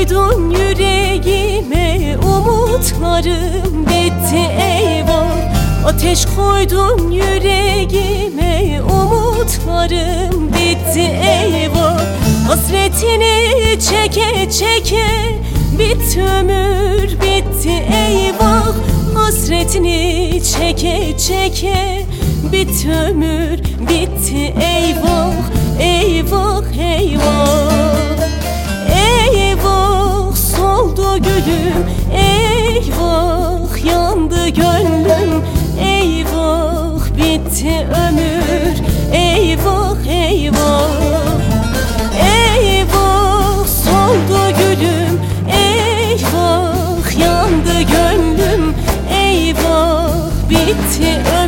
Koydun yüreğime umutlarım bitti eyvah. Ateş koydun yüreğime umutlarım bitti eyvah. Hasretini çeke çeke bitti ömür bitti eyvah. Hasretini çeke çeke bitti ömür bitti eyvah. Eyvah eyvah. Gülüm. Eyvah yandı gönlüm. Eyvah bitti ömür. Eyvah eyvah. Eyvah soldu gülüm. Eyvah yandı gönlüm. Eyvah bitti ömür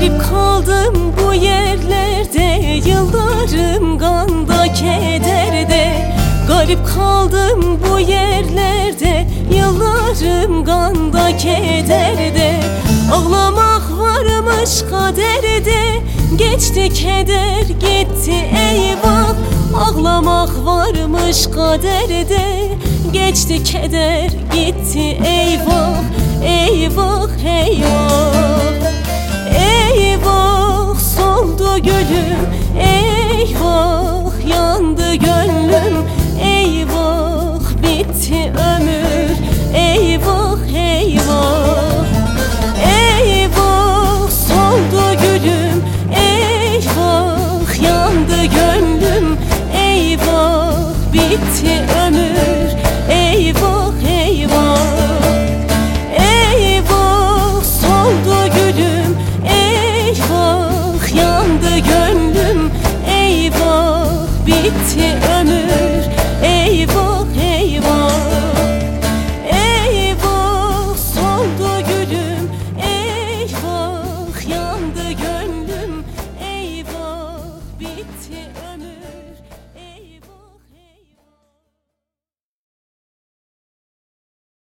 Garip kaldım bu yerlerde Yıllarım ganda kederde. Garip kaldım bu yerlerde Yıllarım ganda kederde. Ağlamak varmış kaderde Geçti keder gitti eyvah. Ağlamak varmış kaderde Geçti keder gitti eyvah. Eyvah eyvah gitti ömür Eyvah eyvah. Eyvah soldu gülüm Eyvah. Yandı gönlüm Eyvah. Bitti ömür